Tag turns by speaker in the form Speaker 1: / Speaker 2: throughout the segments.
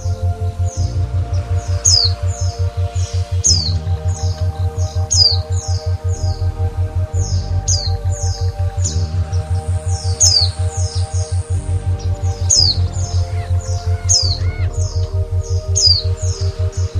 Speaker 1: うん。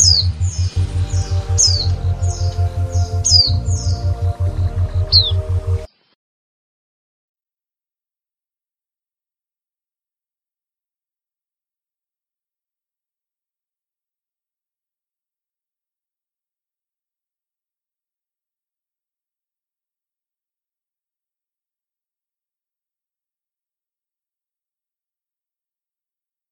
Speaker 1: どうも。